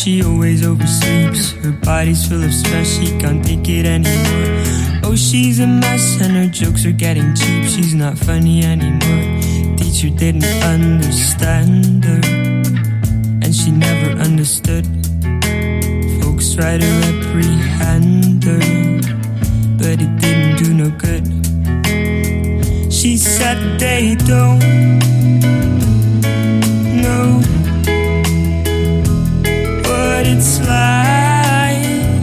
she always oversleeps. Her body's full of stress, she can't take it anymore. Oh, she's a mess, and her jokes are getting cheap. She's not funny anymore. Teacher didn't understand her, and she never understood. Folks try to reprehend her, but it didn't do no good. She said they don't know it's like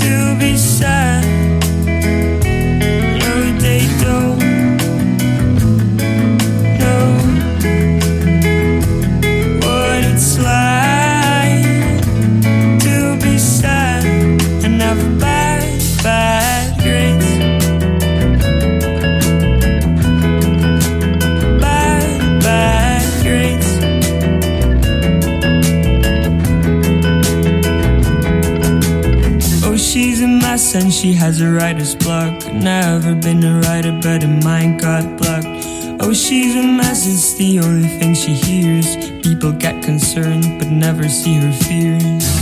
to be sad. And she has a writer's block. Never been a writer, but her mind got blocked. Oh, she's a mess, it's the only thing she hears. People get concerned, but never see her fears.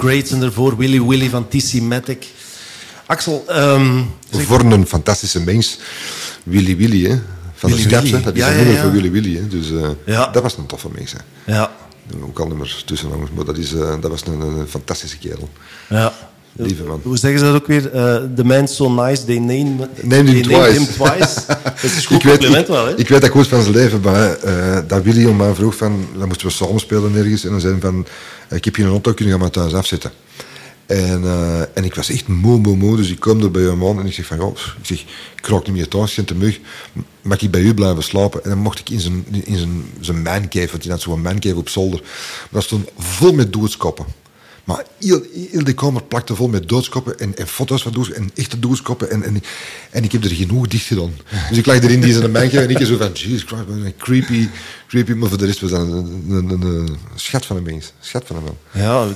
Grades en daarvoor Willy Willy van TC Matic. Axel, zeg- Voor een fantastische mens. Willy Willy, hè. Van Willy de hè. Dat is Ja, een nummer ja. van Willy Willy, hè. Dus eh, dat was een toffe mens, hè. ja, Ook al nummers tussen maar dat, is, eh, dat was een, een fantastische kerel. ja. Lieve man. Hoe zeggen ze dat ook weer? Eh, the man so nice, they name, Name they him twice. him twice. Dat is een goed Ik weet, compliment ik, wel, hè? ik weet dat goed van zijn leven, maar eh, dat Willy om mij vroeg van, dan moesten we samen spelen ergens, en dan zei hij van, ik heb hier een auto, kunnen gaan maar thuis afzetten. En, eh, en ik was echt moe, moe, moe, dus ik kom er bij hem aan en ik zeg van, ik zeg, ik raak niet meer thuis, ik te mug, mag ik bij u blijven slapen? En dan mocht ik in zijn, in zijn, zijn mancave, want hij had zo'n mancave op zolder, maar dat stond vol met doodskoppen. Maar heel, heel die kamer plakte vol met doodskoppen en, en foto's van doodskoppen en echte doodskoppen. En, en, en ik heb er genoeg dicht gedaan. Dus ik lag erin die zijn bankje en ik zo van, Jesus een creepy, creepy. Maar voor de rest was dat een, een, een, een schat van een mens. Schat van een man. Ja,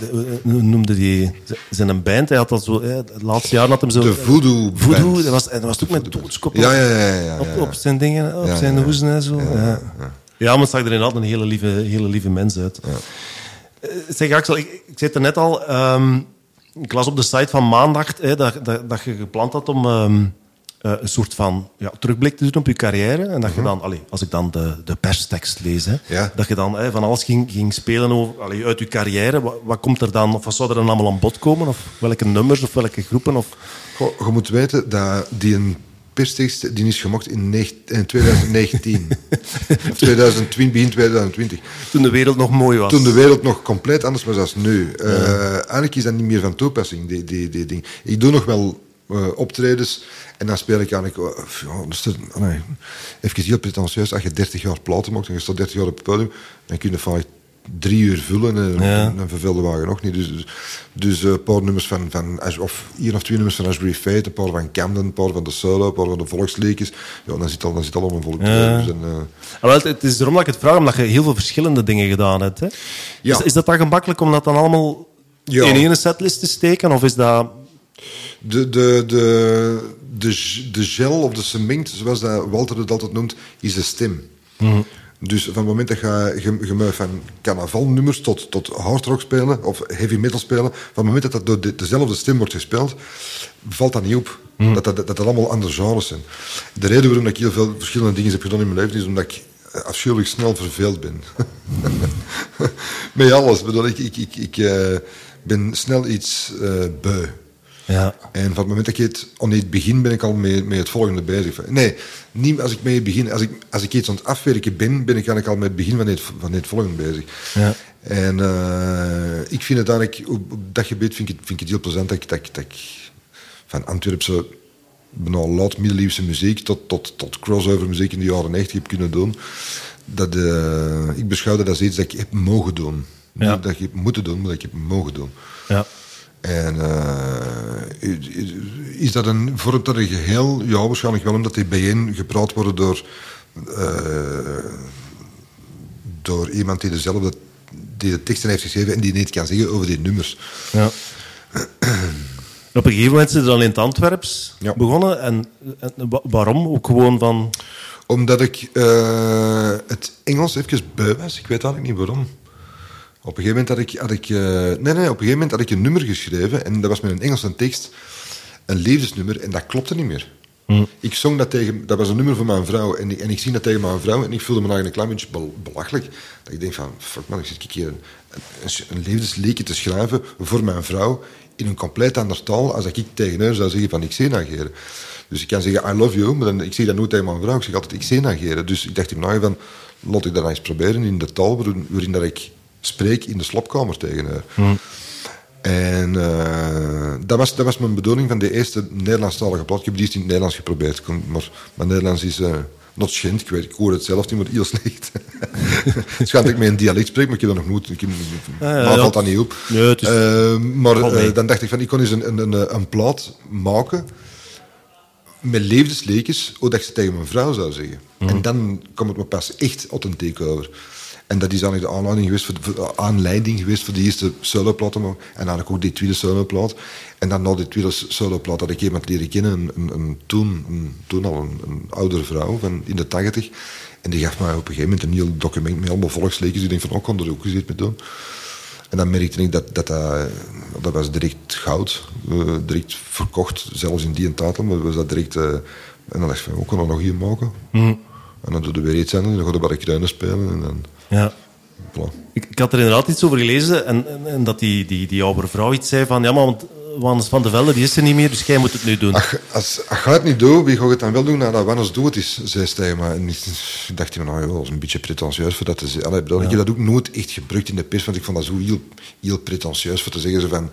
hoe noemde die zijn band? Hij had al zo, hè, het laatste jaar had hem zo. De Voodoo Voodoo, dat was, en dat was ook met doodskoppen Ja, ja, ja. ja, ja, op, ja. op zijn dingen, op Ja, zijn ja. hoezen en zo. Ja, ja. maar het zag er inderdaad een hele lieve, hele lieve mens uit. Eh, Zeg Axel, ik, ik zei het er net al. ehm, ik las op de site van maandag hè, dat, dat, dat je gepland had om ehm, eh, een soort van ja, terugblik te doen op je carrière. En dat je dan, allee, als ik dan de, de perstekst lees, hè, Ja. dat je dan hè, van alles ging, ging spelen over, allee, uit je carrière. Wat, wat komt er dan, of wat zou er dan allemaal aan bod komen? Of welke nummers of welke groepen? Of... Goh, je moet weten dat die een perstekst die is gemaakt in, in 2019. of 2020, begin 2020. Toen de wereld nog mooi was. Toen de wereld nog compleet anders was dan nu. Eh, Eigenlijk is dat niet meer van toepassing, die, die, die ding. Ik doe nog wel eh, optredens. En dan speel ik eigenlijk... eh, ja, dus nee, even heel pretentieus. Als je 30 jaar platen maakt en je staat 30 jaar op het podium, dan kun je vaak drie uur vullen en Ja. dan verveelde wagen nog niet. Dus, dus, dus eh, een paar nummers van, van of één of twee nummers van Ashbury Fate, een paar van Camden, een paar van de Solo, een paar van de Volksleekjes. Ja, dan zit al, dan zit al een volk. Ja. Dus, en, eh, Ah, wel, het- het is erom dat ik het vraag, omdat je heel veel verschillende dingen gedaan hebt. Hè? Ja. Is, is dat dan gemakkelijk om dat dan allemaal Ja. in één setlist te steken? Of is dat... De, de, de, de, de gel of de cement, zoals dat Walter het altijd noemt, is de stem. Dus van het moment dat je, je, je moet van carnavalnummers tot, tot hardrock spelen of heavy metal spelen, van het moment dat dat door de, dezelfde stem wordt gespeeld, valt dat niet op. Dat, dat, dat dat allemaal andere genres zijn. De reden waarom ik heel veel verschillende dingen heb gedaan in mijn leven is omdat ik afschuwelijk snel verveeld ben. Met alles. Ik Bedoel, ik, ik, ik, ik eh, ben snel iets eh beu. Ja. En van het moment dat ik het aan het begin ben ik al met, met het volgende bezig. Nee, niet als ik mee begin. Als ik, als ik iets aan het afwerken ben, ben ik eigenlijk al met het begin van het, van het volgende bezig. Ja. En eh, ik vind het eigenlijk, op, op dat gebied vind ik, het, vind ik het heel plezant dat ik, dat, dat ik van Antwerpse bijna laat middeleeuwse muziek tot, tot, tot crossover muziek in de jaren 90 heb kunnen doen. Dat, eh, ik beschouw dat als iets dat ik heb mogen doen. Ja. Niet dat ik heb moeten doen, maar dat ik heb mogen doen. Ja. En eh, is- dat een, vormt dat een geheel? Ja, waarschijnlijk wel, omdat die bijeen gepraat worden door, eh, door iemand die dezelfde die de teksten heeft geschreven en die niet kan zeggen over die nummers. Ja. Op een gegeven moment zijn ze dan in het Antwerps Ja. begonnen. En, en wa- waarom? Ook gewoon van... Omdat ik eh, het Engels even beu was. Ik weet eigenlijk niet waarom. Op een gegeven moment had ik... Had ik eh, nee, nee, op een gegeven moment had ik een nummer geschreven. En dat was met een Engelse tekst. Een liefdesnummer. En dat klopte niet meer. Ik zong dat tegen... Dat was een nummer voor mijn vrouw. En ik, en ik zing dat tegen mijn vrouw. En ik voelde me eigenlijk een klein beetje bel- belachelijk. Dat ik denk van... Fuck man, ik zit hier een, een, een liefdesliedje te schrijven voor mijn vrouw. In een compleet ander taal. Als dat ik tegen haar zou zeggen van ik zenageren. Dus ik kan zeggen I love you. Maar dan, ik zeg dat nooit tegen mijn vrouw. Ik zeg altijd ik zenageren. Dus ik dacht in van... Laat ik dat eens proberen in de taal waarin, waarin dat ik spreek in de slopkamer tegen haar. En eh, dat, was, dat was mijn bedoeling van de eerste Nederlandstalige plaat. Ik heb die eerst in het Nederlands geprobeerd. Maar mijn Nederlands is uh, not schend. Ik, weet, ik hoor het zelf niet, maar heel slecht. het schijnt dat ik met een dialect spreek, maar ik heb dat nog nooit. Ik heb, ja, maar ja. valt dat niet op. Nee, het is- Eh, maar eh, dan dacht ik van, ik kon eens een, een, een, een plaat maken met levensleekjes, hoe dat ik ze tegen mijn vrouw zou zeggen. En dan komt het me pas echt authentiek over. En dat is eigenlijk de aanleiding geweest voor, voor- de aanleiding geweest voor de eerste soloplaat te maken. En eigenlijk ook die tweede soloplaat. En dan na die tweede soloplaat had ik iemand leren kennen, een, een, een toen, een, toen al een, oudere vrouw van in de tachtig. En die gaf mij op een gegeven moment een heel document met allemaal volksleekjes. Ik denk van, oh, kan er ook eens iets mee doen. En dan merkte ik dat dat, dat, dat was direct goud. eh, direct verkocht, zelfs in die tijd. Maar was dat direct... eh, en dan dacht ik van, ook kan er nog hier maken. En dan doe je weer iets anders. Dan ga je bij de kruinen spelen. En dan, Ja. voilà. Ik, ik had er inderdaad iets over gelezen. En, en, en dat die, die, die oude vrouw iets zei van... Ja, maar want, want Van de Velde die is er niet meer, dus jij moet het nu doen. Ach, als, als je het niet doet, wie gaat het dan wel doen? Nou, dat Wannes doet het is, zei ze tegen me. En ik dacht, nou, ja, dat is een beetje pretentieus voor dat te zeggen. Allee, ik heb dat ook nooit echt gebruikt in de pers, want ik vond dat zo heel, heel pretentieus voor te zeggen zo van...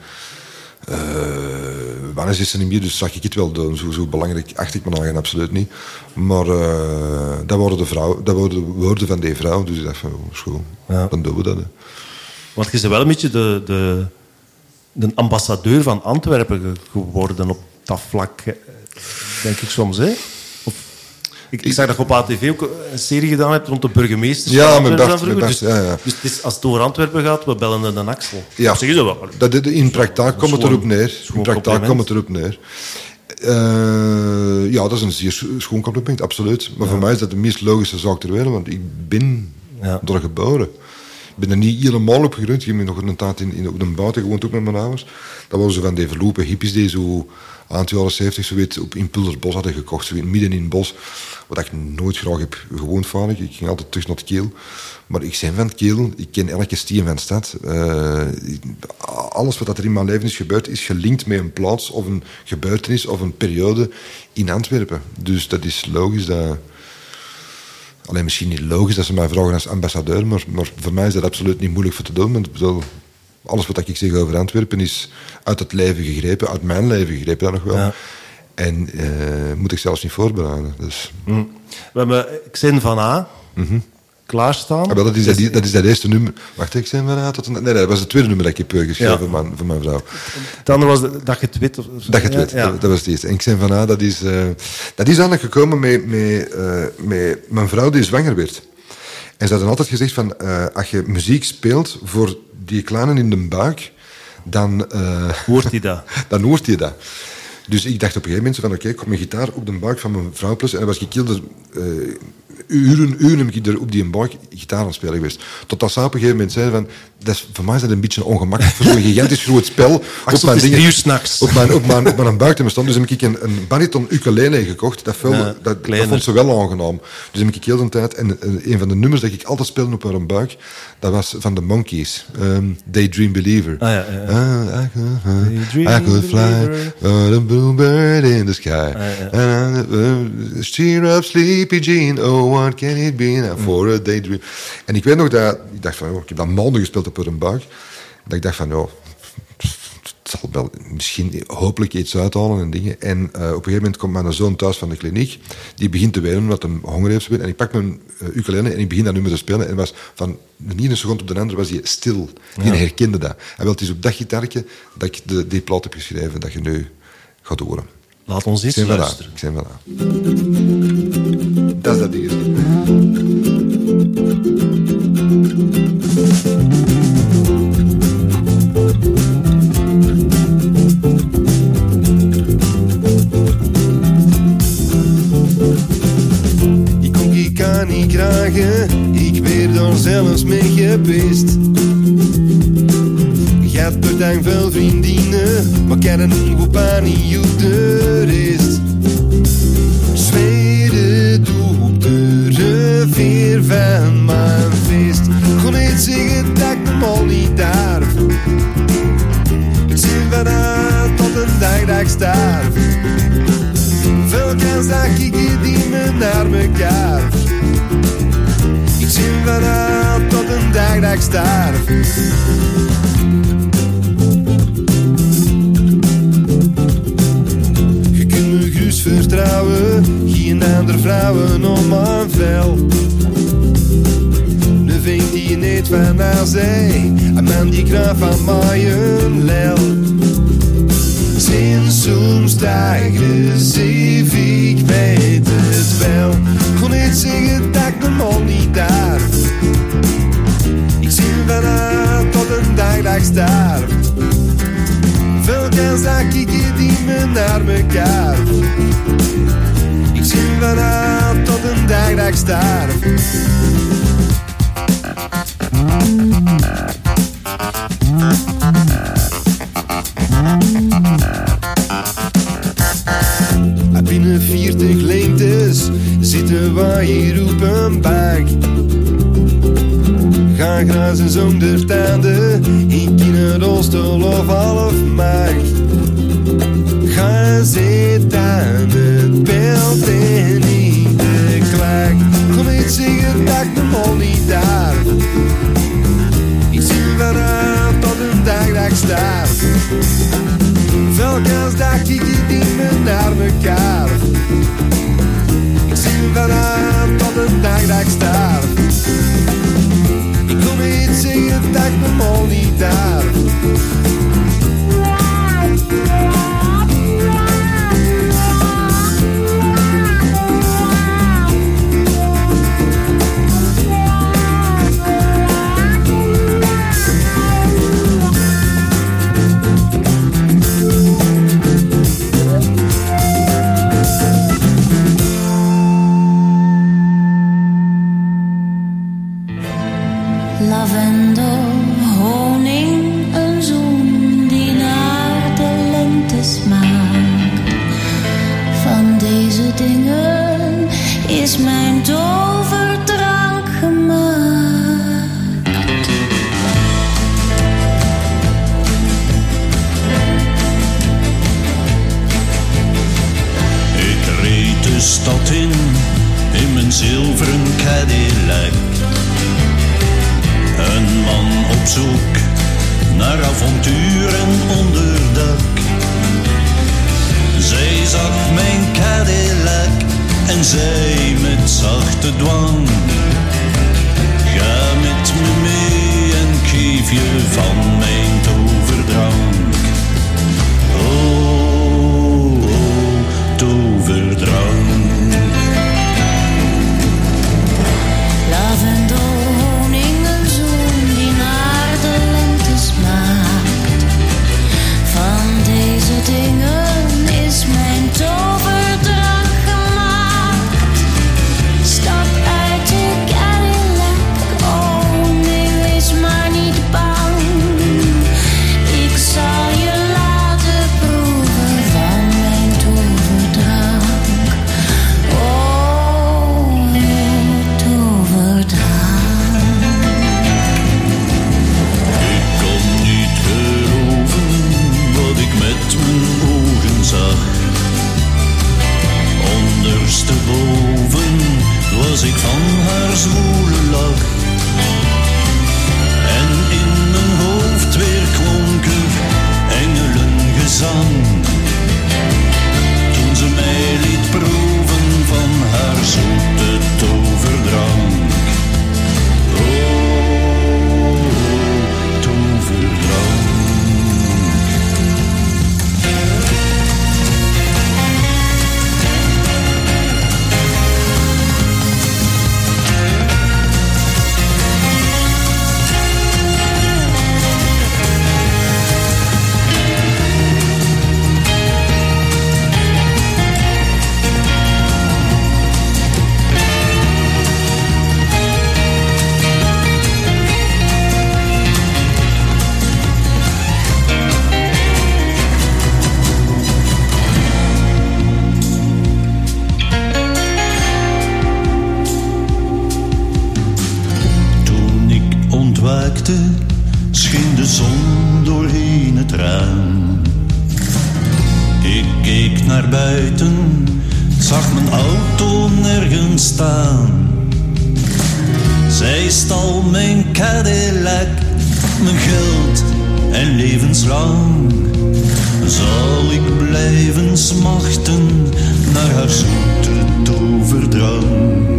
eh Wannes is er niet meer, dus zag ik het wel doen. Zo, zo belangrijk acht ik me nou absoluut niet. Maar eh, dat worden de vrouw, dat worden de woorden van die vrouw. Dus ik dacht van, oh, Ja. dan doen we dat. hè. Want je bent wel een beetje de, de, de ambassadeur van Antwerpen ge- geworden op dat vlak, denk ik soms. Hè? Ik, ik zag dat je op ATV ook een serie gedaan hebt rond de burgemeesters Ja, met Bart, Dus, Bart, ja, ja. dus het is, als het over Antwerpen gaat, we bellen een Axel. Ja. Of zeggen ze wel. Dat, dat- in praktijk komt het erop neer. dat In praktijk komt het erop neer. Ja, dat is een zeer scho- schoon compliment, absoluut. Maar voor mij is dat de meest logische zaak ter wereld, want ik ben Ja. door geboren. Ik ben er niet helemaal op gegroeid. Ik heb nog een tijd in, in, op de buiten gewoond, ook met mijn ouders. Dat waren zo van die verlopen hippies die zo het jaren 70 zo weet, op Impulsersbos hadden gekocht, midden in het bos. Wat ik nooit graag heb gewoond van. Ik ging altijd terug naar het Keel. Maar ik ben van het Keel, ik ken elke steen van de stad. Eh, alles wat er in mijn leven is gebeurd, is gelinkt met een plaats of een gebeurtenis of een periode in Antwerpen. Dus dat is logisch dat... Alleen misschien niet logisch dat ze mij vragen als ambassadeur, maar, maar voor mij is dat absoluut niet moeilijk voor te doen. Want ik bedoel, alles wat ik zeg over Antwerpen is uit het leven gegrepen, uit mijn leven gegrepen dan nog wel. Ja. En eh, moet ik zelfs niet voorbereiden. Dus. We hebben Xin van A klaarstaan. Ah, dat, is dat, dat is dat eerste nummer. Wacht, ik zei maar tot een, nee, nee, dat was het tweede nummer dat ik heb eh, geschreven Ja. voor, mijn, voor mijn vrouw. Het andere was de- dat je het weet. Of. Dat je het ja. dat, dat was het eerste. En ik zei van, ah, dat is, eh, dat is eigenlijk gekomen met, met, met mijn vrouw die zwanger werd. En ze hadden altijd gezegd van, eh, als je muziek speelt voor die kleinen in de buik, dan, eh, Hoort hij dat? dan hoort je dat. Dus ik dacht op een gegeven moment van, oké, ik kom mijn gitaar op de buik van mijn vrouw plus. En dan was ik heel eh, uren, uren heb ik er op die buik gitaar aan het spelen geweest. Totdat ze op een gegeven moment zeiden van, dat is, voor mij is dat een beetje ongemakkelijk voor zo'n gigantisch groot spel. op mijn drie uur 's nachts. Op mijn, op mijn, op mijn buik te staan. Dus heb ik een, een bariton ukulele gekocht. Dat, veel, Ja, dat, dat vond ze wel aangenaam. Dus heb ik heel de tijd... En een van de nummers dat ik altijd speelde op mijn buik, dat was van de Monkeys. ehm, Daydream Believer. Ah, ja, ja. Ah, I could, I could fly believer. on a bluebird in the sky. And, uh, cheer up, sleepy Jean. Oh, what can it be now for a daydream? En ik weet nog dat... Ik dacht van, oh, ik heb dat maanden gespeeld op een buik. Dat ik dacht van, oh, het zal wel misschien hopelijk iets uithalen en dingen. En eh, op een gegeven moment komt mijn zoon thuis van de kliniek. Die begint te wenen omdat hij honger heeft. En ik pak mijn uh, ukulele en ik begin dat nummer te spelen. En was van de ene seconde op de andere was hij stil. Die herkende dat. En wel, het is op dat gitaartje dat ik de, die plaat heb geschreven dat je nu gaat horen. Laat ons Ik eens luisteren. Ik zijn wel aan. Dat is dat ding. Zelfs mee gepist. Je hebt veel vriendinnen, maar ken een goed niet hoe de is. Zweden doet de veer van mijn feest. Kon niet zeggen dat ik hem al niet daar. Ik zie vanuit tot een dag dat ik sterf. Veel kans dat ik het niet meer naar mekaar. Zie vanuit tot een dag dat ik. Je kunt me gerust vertrouwen, geen andere vrouwen om mijn vel. Nu vindt die niet van haar zij, een man die kracht van mij een lel. Sinds soms agressief, ik weet het wel. Niet zeggen dat ik hem al niet daar. Ik zie vanuit tot een dag dat ik sterf. Veel kans dat ik niet meer naar mekaar. Ik zie vanuit tot een dag dat Ga grazen zonder tanden, in kinderrolstoel of half maag. Ga zitten aan het beeld en in de klaag. Kom niet zeggen dat ik hem al niet daar. Ik zie vanuit tot een dag dat ik sterf. Veel kans dat ik het niet meer naar mekaar. Ik zie vanuit tot een dag dat ik sterf. Zeggen dat ik me al niet daar. Mijn auto nergens staan. Zij stal mijn Cadillac, mijn geld en levenslang. Zal ik blijven smachten naar haar zoete toverdrank.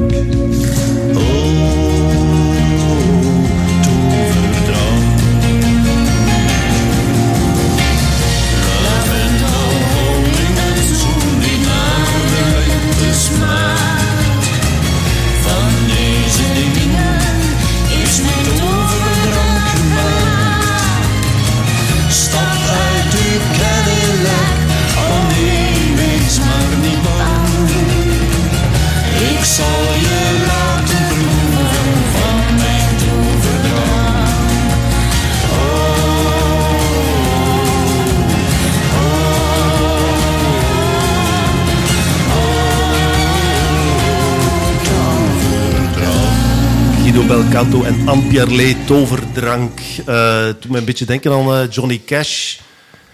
Guido Belcanto en Anne Pierlet, Toverdrank. Eh toen me een beetje denken aan eh, Johnny Cash.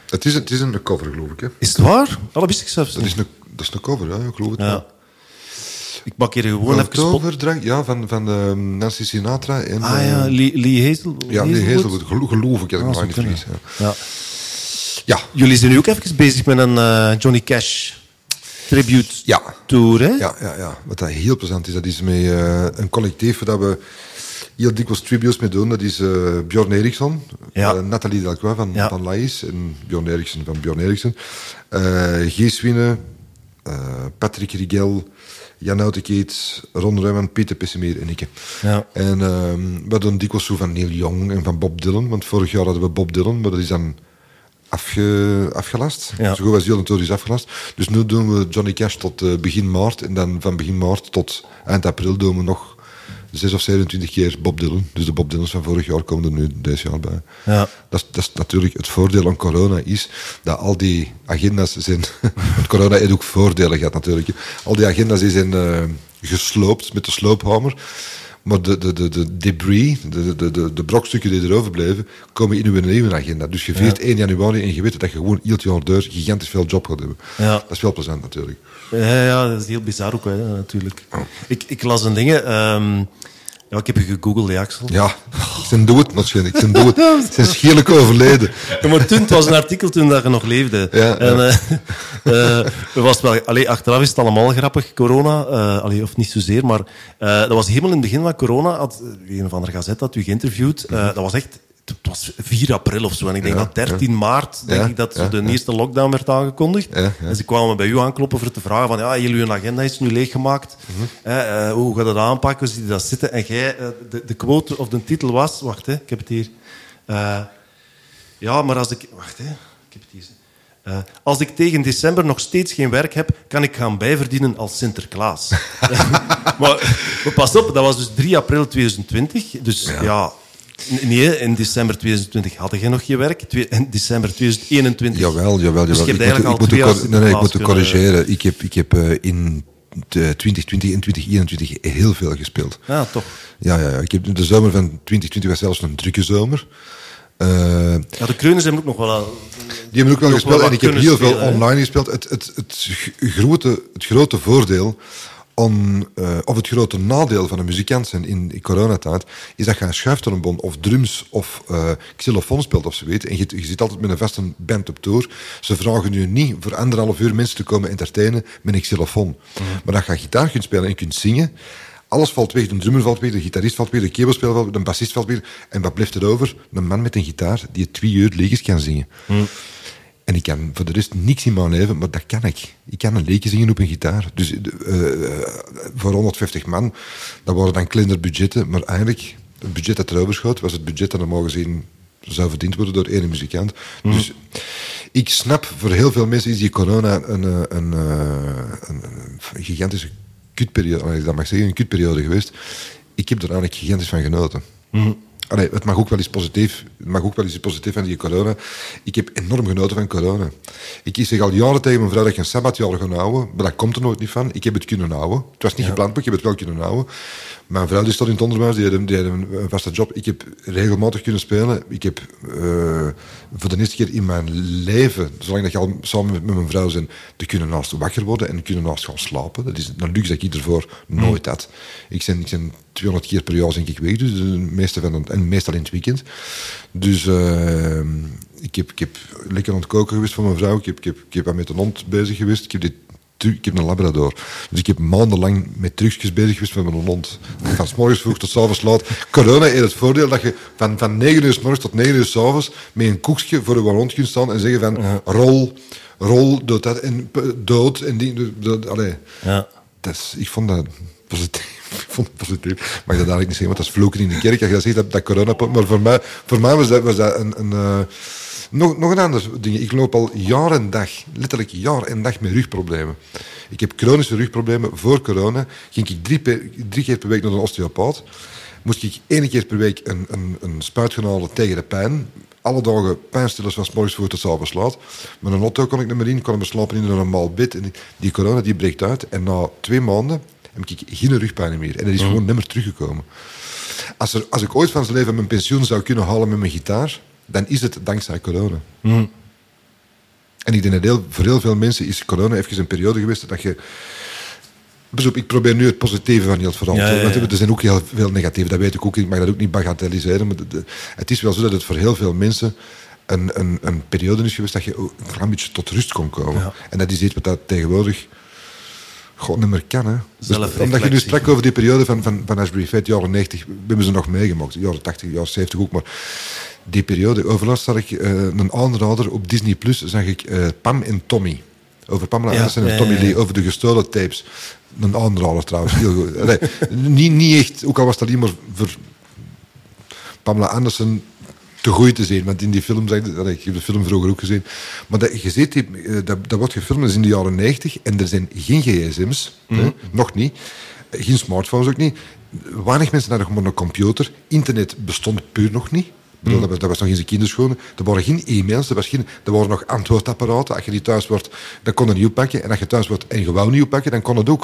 Het is, het is een cover, geloof ik. Hè. Is het waar? Dat wist ik zelfs Dat, is een, dat is een cover, ja, ik geloof het Ja. wel. Ik mag hier gewoon even toverdrank, ja, van, van eh, Nancy Sinatra. En, Ah ja, eh, Lee, Lee Hazel, ja, Hazelwood, gelo- geloof ik, als ik Ah, me niet vergis. Ja. Ja. Ja. Jullie zijn nu ook even bezig met een Johnny Cash tribute Ja. tour, hè? Ja, ja, ja. Wat dat heel plezant is, dat is met eh, een collectief waar we heel dikwijls tributes mee doen. Dat is eh Bjorn Eriksson, Ja. eh, Nathalie Delcroix van, Ja. van Laïs en Bjorn Eriksson van Bjorn Eriksson. Gees Wiene, eh, Patrick Rigel, Jan Outekeet, Ron Ruijman, Pieter Pessemeer en ik. Ja. En ehm, we doen dikwijls zo van Neil Young en van Bob Dylan. Want vorig jaar hadden we Bob Dylan, maar dat is dan afge, afgelast. Ja. Zo goed was heel tour is afgelast. Dus nu doen we Johnny Cash tot eh, begin maart. En dan van begin maart tot eind april doen we nog zes of 27 keer Bob Dylan. Dus de Bob Dylans van vorig jaar komen er nu deze jaar bij. Ja. Dat, is, dat is natuurlijk het voordeel aan corona is dat al die agenda's zijn... want corona heeft ook voordelen gehad natuurlijk. Al die agenda's die zijn eh, gesloopt met de sloophamer. Maar de, de, de, de debris, de, de, de, de brokstukken die erover blijven, komen in uw nieuwe agenda. Dus je viert 1 januari en je weet dat je gewoon heel het jaar door gigantisch veel job gaat hebben. Ja. Dat is wel plezant natuurlijk. Ja, ja, dat is heel bizar ook, hè, natuurlijk. Ik, ik las een ding. ehm ja, ik heb je gegoogeld, hè, Axel. Ja, Ze zijn dood, waarschijnlijk. Ze zijn dood. Ze zijn schierlijk overleden. Ja, maar toen, het was een artikel toen dat je nog leefde. Ja, en, eh, eh, er was wel, allee, achteraf is het allemaal grappig, corona. eh, allee, of niet zozeer, maar eh, dat was helemaal in het begin van corona. Had, een of andere gazet had u geïnterviewd. Eh, dat was echt... Het was 4 april of zo. En ik denk Ja, dat 13 maart denk Ja, ik dat de eerste lockdown werd aangekondigd. En ze kwamen bij u aankloppen voor te vragen van ja, jullie agenda is nu leeggemaakt. Mhm. Hè, eh, hoe gaat dat aanpakken? Hoe ziet dat zitten? En jij, eh, de, de quote of de titel was... Wacht, hè, ik heb het hier. Eh, ja, maar als ik... Wacht, hè. Ik heb het hier. Eh, als ik tegen december nog steeds geen werk heb, kan ik gaan bijverdienen als Sinterklaas. maar, maar pas op, dat was dus 3 april 2020. Dus ja... nee, in december 2020 had je nog geen werk. In december 2021... Jawel, jawel, Dus jawel. je hebt ik moet, ik moet, nee, nee, ik moet corrigeren. Ik heb, ik heb eh, in de 2020 en 2021 heel veel gespeeld. Ja, toch. Ja, ja, ja. Ik heb, de zomer van 2020 was zelfs een drukke zomer. Eh, Ja, de Kreunen zijn ook nog wel... al- die hebben ook wel gespeeld wel en ik heb heel veel online gespeeld. Het, het, het, grote, het grote voordeel om, eh, of het grote nadeel van een muzikant zijn in, in coronatijd is dat je een schuiftrombon of drums of eh xylofoon speelt of zoiets. En je, je zit altijd met een vaste band op tour. Ze vragen je niet voor anderhalf uur mensen te komen entertainen met een xylofoon. Maar dat je gitaar kunt spelen en kunt zingen. Alles valt weg. De drummer valt weg, de gitarist valt weg, de kerbelspeler valt weg, de bassist valt weg. En wat blijft er over? Een man met een gitaar die twee uur liedjes kan zingen. En ik kan voor de rest niks in mijn leven, maar dat kan ik. Ik kan een leedje zingen op een gitaar. Dus eh, eh, voor 150 man, dat waren dan kleiner budgetten, maar eigenlijk, het budget dat er overschoot, was het budget dat normaal gezien zou verdiend worden door één muzikant. Dus ik snap, voor heel veel mensen is die corona een, eh, een, een, een gigantische kutperiode, als ik dat mag zeggen, een kutperiode geweest. Ik heb er eigenlijk gigantisch van genoten. Allee, het mag ook wel eens positief. Het mag ook wel eens positief van die corona. Ik heb enorm genoten van corona. Ik zeg al jaren tegen mijn vrouw dat ik een sabbatjaar ga houden, maar dat komt er nooit niet van. Ik heb het kunnen houden. Het was niet gepland, maar ik heb het wel kunnen houden. Mijn vrouw die stond in het onderwijs, die had, een, die een een vaste job. Ik heb regelmatig kunnen spelen. Ik heb eh, voor de eerste keer in mijn leven, zolang dat al samen met, mijn vrouw bent, te kunnen naast wakker worden en kunnen naast gaan slapen. Dat is een luxe dat ik ervoor nooit had. Ik ben, ik ben 200 keer per jaar denk ik weg, dus de meeste van en meestal in het weekend. Dus eh, ik, heb, ik heb lekker aan het koken geweest voor mijn vrouw. Ik heb, ik heb, ik met de hond bezig geweest. Ik heb, dit, ik heb een labrador. Dus ik heb maandenlang met trucjes bezig geweest met mijn hond. Van s morgens vroeg tot s avonds laat. Corona heeft het voordeel dat je van, van 9 uur s morgens tot 9 uur s avonds met een koekje voor een hond kunt staan en zeggen van rol, rol, dood dat en dood en die. dood, allee. Ja. Dat is, ik vond dat positief. Ik vond het positief. Mag dat eigenlijk niet zeggen, want dat is vloeken in de kerk. Als je dat zegt, dat, dat corona... Maar voor mij, voor mij was dat, was dat een... een eh, nog, nog een ander ding. Ik loop al jaar en dag, letterlijk jaar en dag met rugproblemen. Ik heb chronische rugproblemen. Voor corona ging ik drie, per- drie keer per week naar een osteopaat. Moest ik één keer per week een, een, een spuit gaan halen tegen de pijn. Alle dagen pijnstillers van 's morgens voor tot avonds laat. Met een auto kon ik niet meer in, kon ik slapen in een normaal bed. En die, corona die breekt uit. En na twee maanden heb ik geen rugpijn meer. En dat is gewoon niet meer teruggekomen. Als, er, als ik ooit van zijn leven mijn pensioen zou kunnen halen met mijn gitaar, dan is het dankzij corona. En ik denk dat heel, voor heel veel mensen is corona even een periode geweest dat je... Ik probeer nu het positieve van heel. Ja, te- ja. Er zijn ook heel veel negatieve, dat weet ik ook. Ik mag dat ook niet bagatelliseren. Maar de- de- het is wel zo dat het voor heel veel mensen een, een, een periode is geweest dat je een klein beetje tot rust kon komen. Ja. En dat is iets wat dat tegenwoordig gewoon niet meer kan. Hè. Dus omdat je nu sprak over die periode van, van, van Ashbury Fate, jaren 90, we hebben ze nog meegemaakt, jaren 80, jaren 70 ook, maar die periode, overlast zag ik eh, een aanrader op Disney Plus, zag ik eh, Pam en Tommy. Over Pamela Ja, Anderson en Tommy. Lee, over de gestolen tapes. Een aanrader trouwens, heel goed. Allee, niet, niet echt, ook al was dat niet maar voor Pamela Anderson te goed te zien. Want in die film, zeg, ik heb de film vroeger ook gezien. Maar dat, je ziet, eh, dat, dat wordt gefilmd in de jaren 90 en er zijn geen gsm's, hè, nog niet. Geen smartphones ook niet. Weinig mensen hadden gewoon een computer. Internet bestond puur nog niet. Bedoel, dat, was, dat was nog in zijn kinderschoenen. Er waren geen e-mails, er, was geen, er waren nog antwoordapparaten. Als je die thuis wordt, dan kon je niet oppakken. En als je thuis wordt en je wou niet oppakken, dan kon het ook.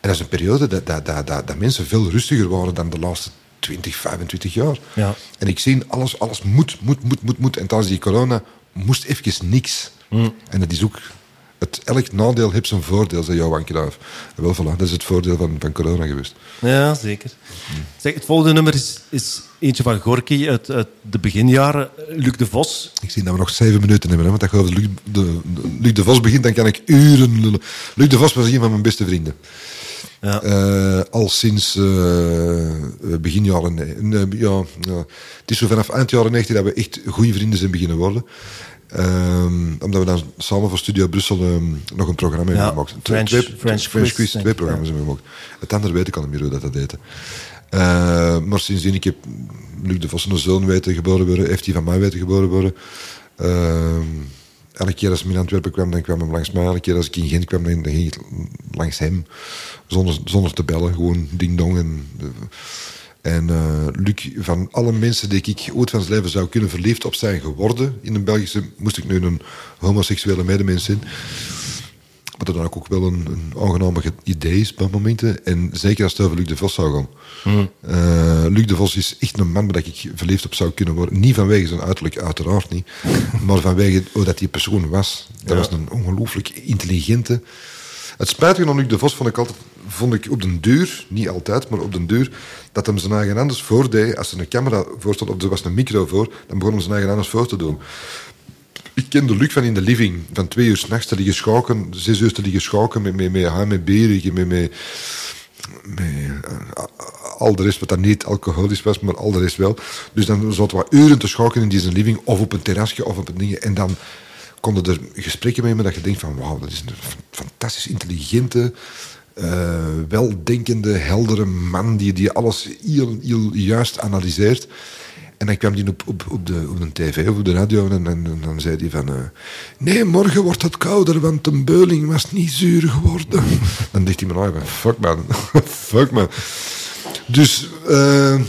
En dat is een periode dat, dat, dat, dat, dat mensen veel rustiger waren dan de laatste 20, 25 jaar. Ja. En ik zie alles, alles moet, moet, moet, moet, moet. En tijdens die corona moest even niks. En dat is ook het, elk nadeel heeft zijn voordeel, zei Johan Cruijff. Wel, voilà, dat is het voordeel van, van corona geweest. Ja, zeker. Zeg, het volgende nummer is, is eentje van Gorky uit, uit de beginjaren. Luc de Vos. Ik zie dat we nog zeven minuten hebben, hè, want als je over Luc de, de- Luc de Vos begint, dan kan ik uren lullen. Luc de Vos was een van mijn beste vrienden. Ja. Eh, al sinds eh, begin jaren... ja, ja. Het is zo vanaf eind jaren 90 dat we echt goede vrienden zijn beginnen worden. Ehm, omdat we dan samen voor Studio Brussel ehm, nog een programma hebben gemaakt. French- twee, French French Quiz, twee programma's ja. hebben we gemaakt. Het andere weet ik al niet meer hoe dat dat deed. Eh, maar sindsdien ik heb Luc de Vos een zoon weten geboren worden, hij van mij weten geboren worden. Ehm, elke keer als hij in Antwerpen kwam, dan kwam hij langs mij. Elke keer als ik in Gent kwam, dan ging ik langs hem. Zonder, zonder te bellen, gewoon ding-dong. En, en eh, Luc, van alle mensen die ik ooit van zijn leven zou kunnen verliefd op zijn geworden in een Belgische, moest ik nu een homoseksuele medemens zijn. Er dan ook wel een, een idee is bij momenten. En zeker als het over Luc de Vos zou gaan. Eh, Luc de Vos is echt een man waar ik verliefd op zou kunnen worden. Niet vanwege zijn uiterlijk, uiteraard niet. maar vanwege hoe dat die persoon was. Dat was een ongelooflijk intelligente. Het spijtige aan Luc de Vos vond ik altijd, vond ik op den duur, niet altijd, maar op den duur, dat hem zijn eigen anders voordeed. Als er een camera voor stond of er was een micro voor, dan begon hij zijn eigen anders voor te doen. Ik kende Luc van in de living, van twee uur s'nachts te liggen schoken, zes uur te liggen schoken met, met, met, met, met bier, met, met, met eh, al de rest wat dan niet alcoholisch was, maar al de rest wel. Dus dan zaten we uren te schoken in die living, of op een terrasje, of op een ding. En dan konden er gesprekken met me dat je denkt van, wauw, dat is een fantastisch intelligente, eh, weldenkende, heldere man die, die alles heel, heel juist analyseert. En dan kwam die op, op, op, de, op de tv of op de radio en, dan zei hij van... eh, nee, morgen wordt het kouder, want een beuling was niet zuur geworden. dan dacht hij me, nou, fuck man, fuck man. Dus, eh,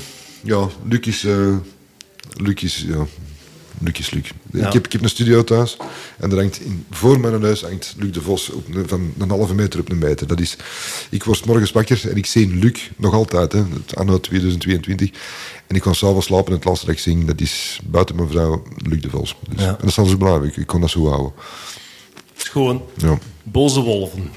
ja, Luc is... eh, ja, Luc is Luc. Ja. Ik, heb, ik heb een studio thuis en er hangt in, voor mijn huis hangt Luc de Vos op van een halve meter op een meter. Dat is, ik word 's morgens wakker en ik zie Luc nog altijd, hè, het anno 2022. En ik kan s'avonds slapen en het laatste dat ik zing, dat is buiten mijn vrouw Luc de Vos. Dus, Ja. En dat is al zo belangrijk, ik kon dat zo houden. Gewoon Ja. boze wolven.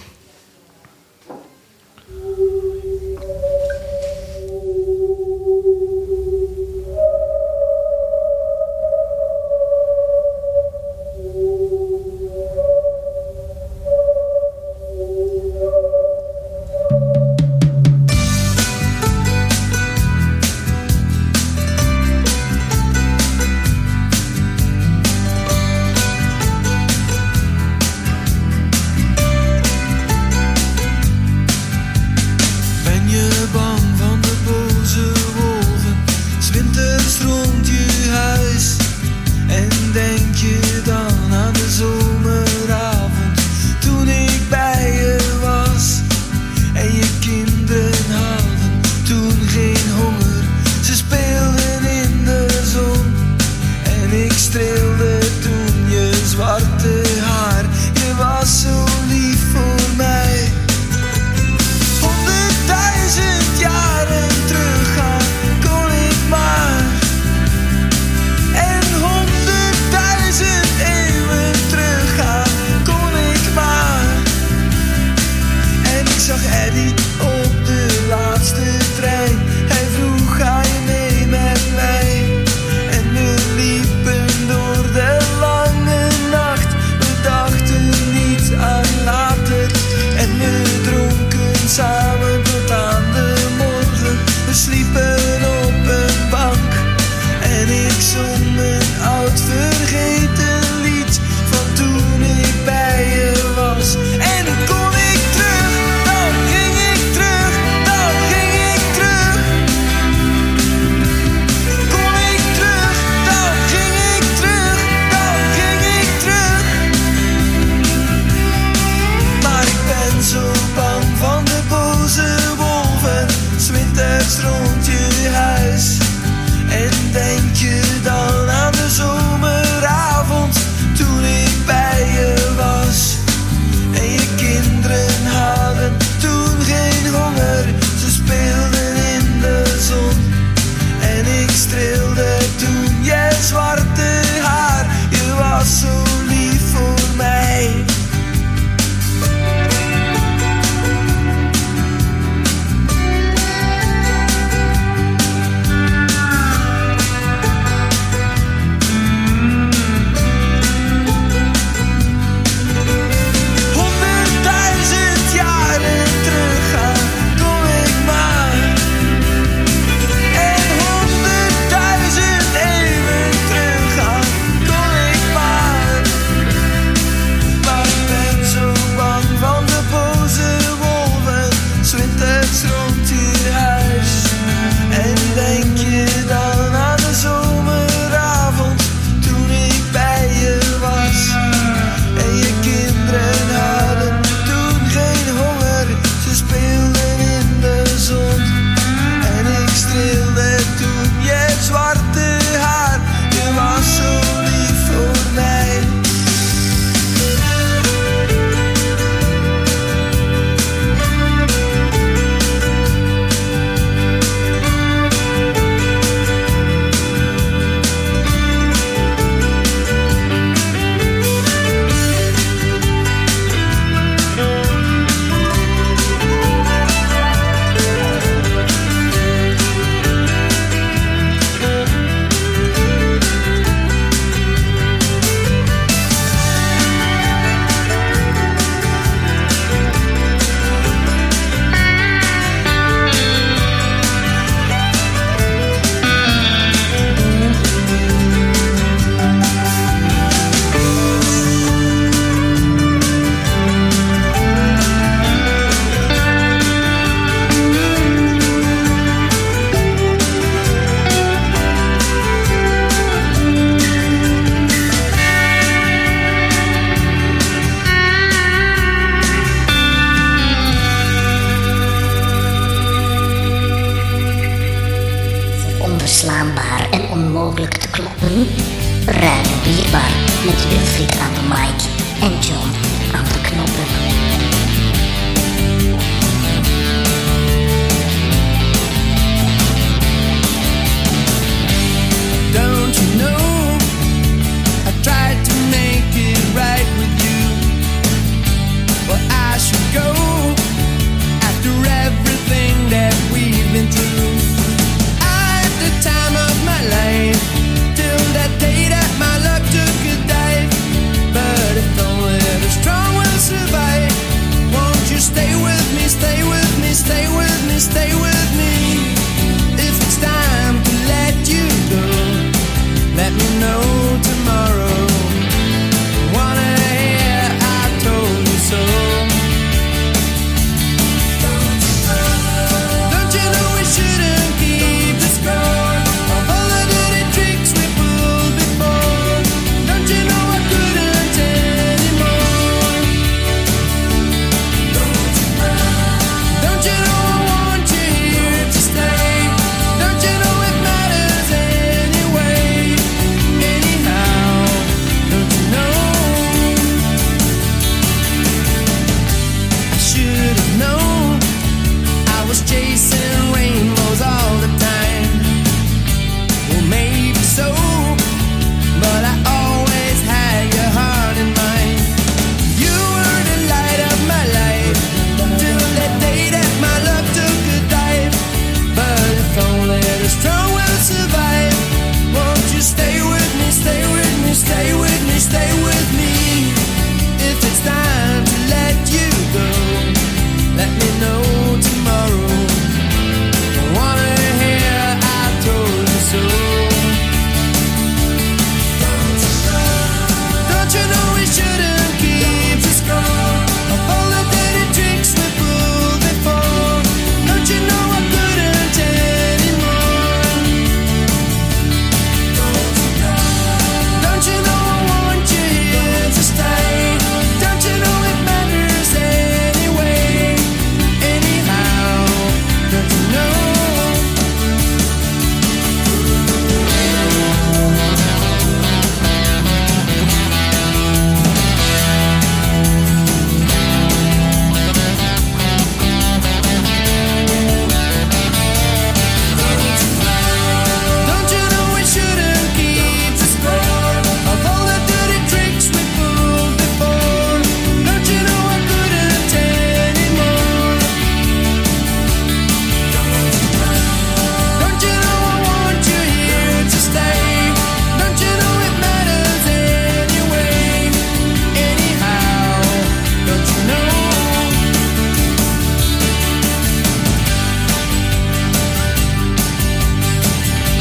next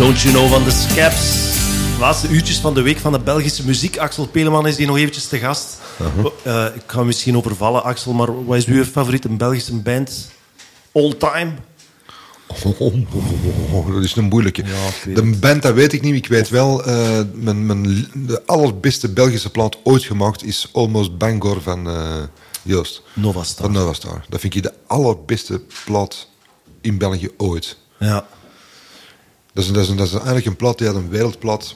Don't You Know van de Scaps. Laatste uurtjes van de week van de Belgische muziek. Axel Peleman is hier nog eventjes te gast. Eh, ik ga misschien overvallen, Axel, maar wat is uw favoriete Belgische band? All time? Oh, oh, oh, oh, dat is een moeilijke. Ja, de band, dat weet ik niet. Ik weet wel, eh, mijn, mijn, de allerbeste Belgische plaat ooit gemaakt is Almost Bangor van eh, Joost. Nova Star. Van Nova Star. Dat vind ik de allerbeste plaat in België ooit. Ja. Dat is, dat is, dat is eigenlijk een plaat die had een wereldplaat,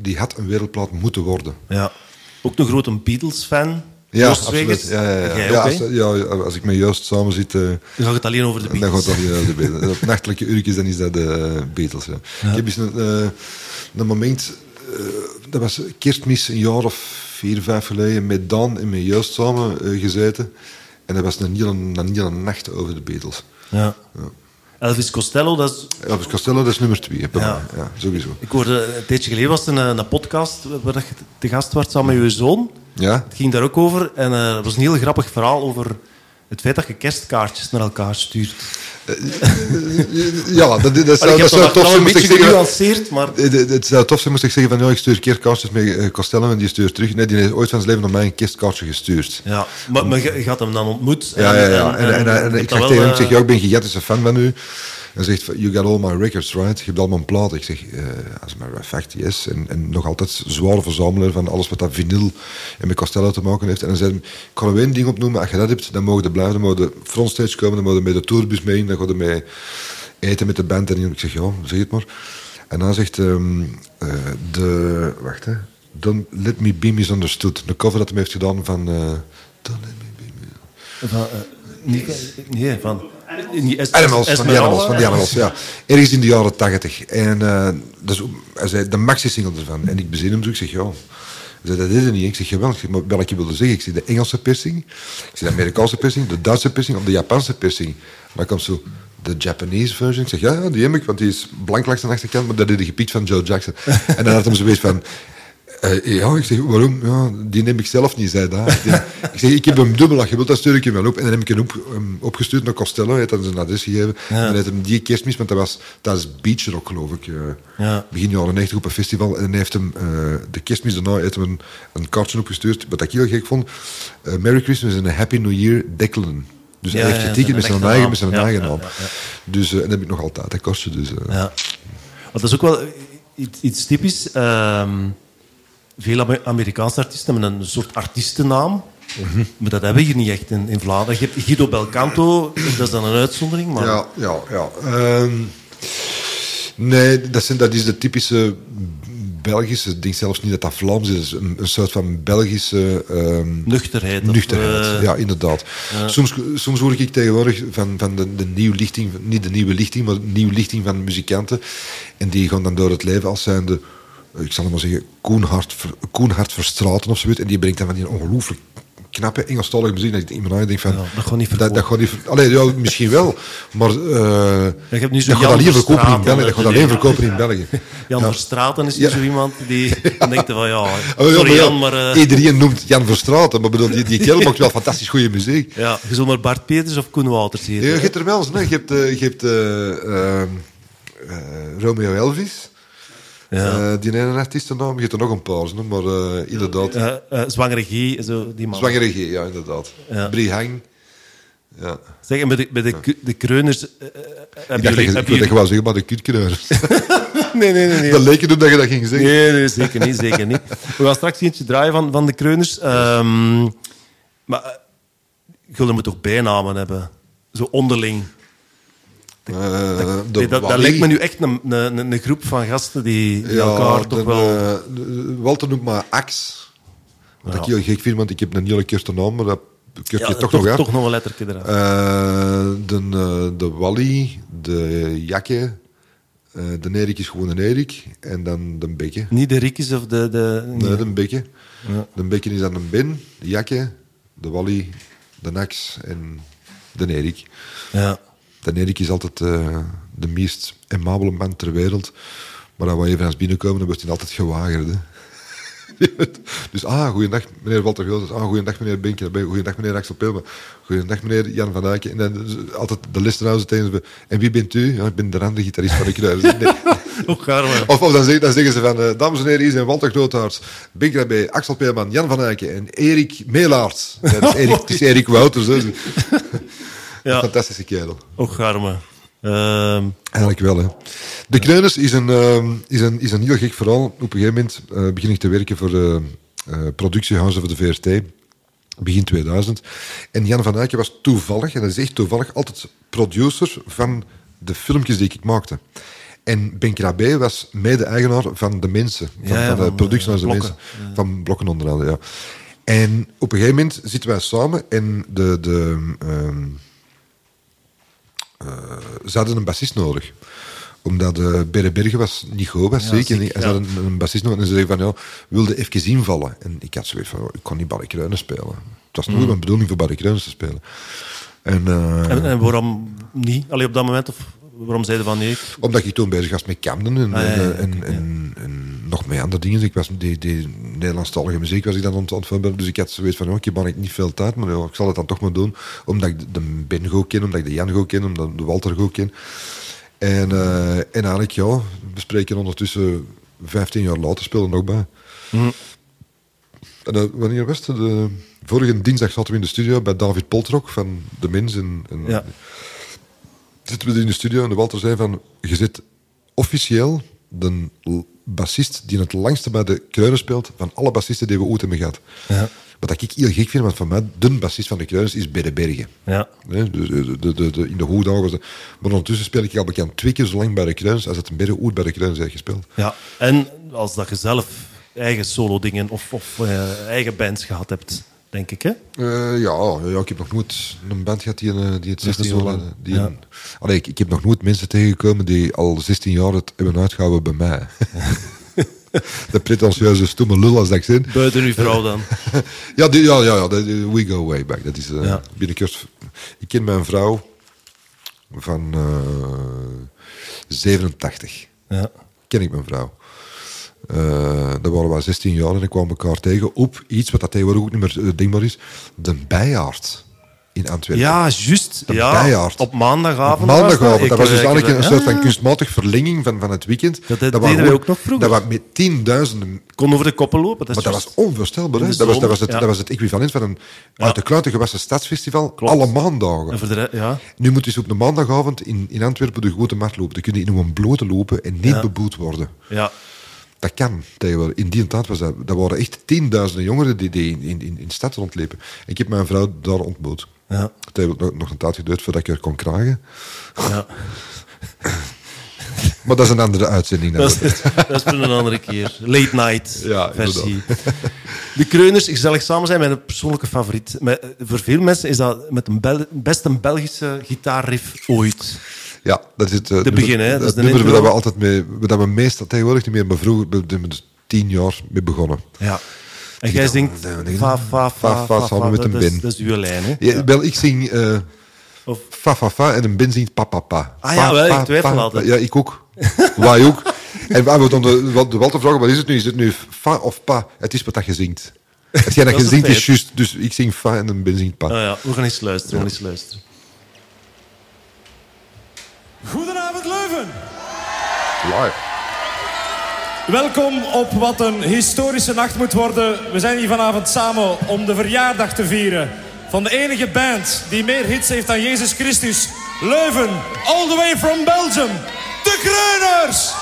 die had een wereldplaat moeten worden. ja. Ook een grote Beatles-fan. Ja, absoluut. Ja, ja, ja. Jij Ja, als, ja, als ik met Joost samen zit, eh, Dan gaat het alleen over de dan Beatles. gaat dat hier de Beatles. Op nachtelijke uurtjes dan is dat de Beatles. Ja. Ik heb eens een, eh, een moment, eh, dat was kerstmis een jaar of vier, vijf geleden, met Dan en met Joost samen eh, gezeten. En dat was een hele, een hele nacht over de Beatles. Ja. Elvis Costello, dat is Elvis Costello, dat is nummer twee. Ja. ja, sowieso. Ik hoorde een tijdje geleden was het een, een podcast waar je te gast was samen met je zoon. Ja? Het ging daar ook over. En eh het was een heel grappig verhaal over het feit dat je kerstkaartjes naar elkaar stuurt. Ja, dat, dat, zou, dat zou tof zijn, moest ik zeggen. maar... Eh, Het, zou tof zijn moest ik zeggen van ja, ik stuur kerstkaartjes met eh, Costello en die stuurt terug. Nee, die heeft ooit van zijn leven naar mij een kerstkaartje gestuurd. Ja, maar, maar je, had hem dan ontmoet. Ja, ja, ja. En, en, en, ik zeg tegen hem, ik zeg, eh, ja, ik ben een gigantische fan van u. En zegt, you got all my records, right? Je hebt al mijn platen. Ik zeg, eh as a matter of fact, yes. En, en nog altijd zware verzamelaar van alles wat dat vinyl en met Costello te maken heeft. En dan zei hij, ik kan er één ding opnoemen. Als je dat hebt, dan mogen je blijven. Dan mogen je frontstage komen, dan mogen je met de tourbus mee. Dan gaan je mee eten met de band. En ik zeg, ja, zeg het maar. En dan zegt ehm, eh, de... Wacht, hè. Don't Let Me Be Misunderstood. De cover dat hij heeft gedaan van... eh, Don't Let Me Be Misunderstood. Van, niet, nee, van... Animals, van die. Animals, van die Animals, ja. Ergens in de jaren tachtig. En eh, dus, hij zei, de maxi-single ervan. En ik bezin hem zo, ik zeg. Hij zei, dat is het niet. Ik zeg, jawel. Ik maar welke wilde zeggen? Ik zie de Engelse persing, ik zie de Amerikaanse persing, de Duitse persing of de Japanse persing. Dan komt zo de Japanese version. Ik zeg, ja, die heb ik, want die is blank langs de achterkant, maar dat is de gepiet van Joe Jackson. en dan had hij zoiets van... eh, ja, ik zeg, waarom? Ja, die neem ik zelf niet, zei daar. Ik zeg, ik heb hem dubbel, je wilt, dan stuur ik hem wel op. En dan heb ik hem op, opgestuurd naar Costello, hij had dan zijn adres gegeven. En dan heeft hem die kerstmis, want dat was tijdens Beach Rock, geloof ik. eh, Ja. Begin jaren 90 op een festival. En hij heeft hem eh, de kerstmis daarna heeft hem een, een kaartje opgestuurd. Wat ik heel gek vond. Merry Christmas en een Happy New Year Declan. Dus hij heeft ja, getekend met zijn eigen, naam. met zijn eigen naam. Dus, en dat heb ik nog altijd, dat kostje. Dus, Ja. Want dat is ook wel iets, iets typisch. ehm, veel Ame- Amerikaanse artiesten hebben een soort artiestennaam. Maar dat hebben we hier niet echt in, in Vlaanderen. Je hebt Guido Belcanto, dat is dan een uitzondering. Maar Ja, ja, ja. Ehm, nee, dat, zijn, dat is de typische Belgische, ik denk zelfs niet dat dat Vlaams is, een, een soort van Belgische ehm, nuchterheid. of, nuchterheid. eh, ja, inderdaad. Soms, soms hoor ik tegenwoordig van, van de, de nieuwe lichting, niet de nieuwe lichting, maar de nieuwe lichting van muzikanten. En die gaan dan door het leven als zijnde, ik zal het maar zeggen, Koenhart, Koenhart Verstraten of zoiets. En die brengt dan van die ongelooflijk knappe Engelstalige muziek. Dat ik mijn eigen denk van... Ja, dat gaat niet dat, verkopen. dat gaat niet ver- Allee, ja, misschien wel. Maar uh, je hebt nu zo dat gaat Jan alleen verkopen in België. Dat gaat alleen verkopen in België. Jan Ja. Verstraeten is Ja. zo iemand die dan denkt van ja, Oh, sorry Jan, maar eh, Iedereen noemt Jan Verstraeten, maar bedoel, die, die kerel maakt wel fantastisch goede muziek. ja, je zult maar Bart Peters of Koen Wouters hier. Ja, je hebt er wel eens, hè. Je hebt, eh, je hebt eh, ehm, eh, Romeo Elvis. Ja. Eh, die ene artiestennaam. Je hebt er nog een paar, hè, maar eh, inderdaad. Eh, eh, Zwangere G, zo, die man. Zwangere G, ja, inderdaad. Ja. Brie Hang. Ja. Zeg, en bij de, bij de, de kreuners... Ik dacht jullie... dat je wou zeggen, maar de kutkruiders. Nee, nee, nee. nee. Dat leek je doen dat je dat ging zeggen. Nee, nee, zeker niet, zeker niet. We gaan straks eentje draaien van, van de kreuners. Ehm, maar jullie moeten toch bijnamen hebben? Zo onderling. Eh, de Nee, dat, dat lijkt me nu echt een, een, een- een groep van gasten die, die Ja, elkaar toch de, wel... eh, de- Walter noemt maar Ax. Wat ik heel gek vind, want ik heb een hele keurte naam, maar dat keurt ja, je toch, nog af. toch nog een lettertje eraf. Eh, de, eh, de Wally, de Jakke, eh, de Erik is gewoon een Erik. En dan de Bekke. Niet de Riekjes of de... de Nee, de Bekke. Ja. De Bekke is dan een Ben, de Jakke, de Wally, de Nax en de Erik. Ja. De Erik is altijd eh, de meest aimabele man ter wereld. Maar als we even eens binnenkomen, dan wordt hij altijd gewagerd. Hè. dus, ah, goeiedag meneer Walter Gildes. Ah, goeiedag meneer Benke. Goeiedag meneer Axel Pilme. Goeiedag meneer Jan van Eyck. En dan dus altijd de listeners tegen ze. En wie bent u? Ja, ik ben de andere gitarist van de. Nee. Ook gaar. Of, of dan, zeggen, dan zeggen ze van, eh, dames en heren, hier zijn Walter Groothaars, Bink Rabé, Axel Peelman, Jan van Eyck en Erik Meelaert. Ja, dat is Erik, het is Erik Wouters. Ja, Fantastische kerel. ook gaar, maar... Ehm, Eigenlijk wel, hè. De Kreuners is een, ehm, is een, is een heel gek verhaal. Op een gegeven moment eh, begin ik te werken voor de eh, productiehuizen voor de VRT. Begin 2000. En Jan van Eyck was toevallig, en dat is echt toevallig, altijd producer van de filmpjes die ik maakte. En Ben Krabbe was mede-eigenaar van de mensen. Van, Ja, ja, van de productiehuizen eh, de mensen. Van blokken onder andere, ja. En op een gegeven moment zitten wij samen en de... de ehm, ze hadden een bassist nodig. Omdat de Berre Bergen was niet goed, was Ja, zeker niet. En ze ja. hadden een, een bassist nodig en ze zeiden van, ja, wilde even invallen. En ik had zoiets van, ik kon niet Barry Kruinen spelen. Het was nooit mijn bedoeling voor Barry Kruinen te spelen. En, eh, en, en waarom niet? Alleen op dat moment? Of waarom zeiden van nee? omdat ik toen bezig was met Camden en, Ah, ja, en, en, oké, nog met andere dingen. Ik was, die, die Nederlandstalige muziek was ik dan ontvangen. Dus ik had zoiets van, oh, ik heb eigenlijk niet veel tijd, maar ik zal het dan toch maar doen. Omdat ik de- Ben goed ken, omdat ik de Jan goed ken, omdat ik de Walter goed ken. En, eh, en eigenlijk, ja, we spreken ondertussen 15 jaar later, spelen nog bij. En, eh, wanneer was het? De, vorige dinsdag zaten we in de studio bij David Poltrok van De Mens. En, en Ja. zitten we in de studio en de Walter zei van... Je zit officieel de bassist die het langste bij de kruinen speelt van alle bassisten die we ooit hebben gehad. Ja. Wat ik heel gek vind, want voor mij, de bassist van de Kruis is Berre Bergen. Ja. Dus de, de, de, de- in de goede dagen was het- Maar ondertussen speel ik al bekend twee keer zo lang bij de Kruis als het een ooit bij de Kruis heeft gespeeld. ja. En als dat je zelf eigen solo-dingen of, of eh, eigen bands gehad hebt, denk ik, hè? Eh, ja, ja, ik heb nog nooit een band gehad die, een, die het Met 16 een jaar... Die Ja. een- Allee, ik, ik heb nog nooit mensen tegengekomen die al 16 jaar het hebben uitgehouden bij mij. de pretentieuze stomme lul als dat ik zin. Buiten uw vrouw dan. Ja, die, ja, ja, ja dat- we go way back. Dat is eh, Ja. binnenkort... Ik ken mijn vrouw van eh 87. Ja. Ken ik mijn vrouw. Eh daar waren we 16 jaar en ik kwam elkaar tegen op iets wat dat tegenwoordig ook niet meer eh, denkbaar is. De bijaard in Antwerpen. Ja, juist. De Ja, bijaard. op maandagavond. Op maandagavond. Dat was dus eh, eigenlijk een soort van kunstmatig verlenging van, van het weekend. Dat deden waren wij gewoon- ook nog vroeger. Dat was met tienduizenden kon over de koppen lopen. Dat maar dat was onvoorstelbaar. Dat, was, dat, was het, ja. dat was het equivalent van een uit de kluiten gewassen stadsfestival. Klopt. Alle maandagen. En voor de re- ja. Nu moet je dus op de maandagavond in, in Antwerpen de grote markt lopen. Dan kun je in een blote lopen en niet beboet worden. ja. Dat kan. tegenwoordig. In die tijd was dat, dat waren echt tienduizenden jongeren die, die in, in, in de stad rondlepen. Ik heb mijn vrouw daar ontmoet. Ja. Het heeft nog, nog een tijd geduurd voordat ik haar kon krijgen. ja. Maar dat is een andere uitzending. dan. Dat, is, dat is voor een andere keer. Late night Ja, versie. De Kreuners, gezellig samen zijn, mijn persoonlijke favoriet. Voor veel mensen is dat met een Bel best een Belgische gitaarriff ooit. Ja, dat is het. eh, De begin, hè? Dat Dat is de nummer waar we altijd mee... Dat we meestal tegenwoordig niet meer, maar vroeger ben ik er tien jaar mee begonnen. Ja. En jij zingt fa, fa, fa, Fa, fa, samen met een bin. Dat is uw lijn, hè? Ja, Wel, ik zing eh Of- fa, fa, fa en een bin zingt pa, pa, pa. Ah ja, wel, ik twijfel altijd. Ja, ik ook. Wij ook. En we dan de, wat- de Walter vragen, wat is het nu? Is het nu fa of pa? Het is wat dat je zingt. Als jij dat je is zingt, een is juist. Dus ik zing fa en een bin zingt pa. Ah ja, we gaan eens luisteren, we gaan eens luisteren. Goedenavond Leuven. Live. Welkom op wat een historische nacht moet worden. We zijn hier vanavond samen om de verjaardag te vieren van de enige band die meer hits heeft dan Jezus Christus. Leuven, all the way from Belgium. De Kreuners!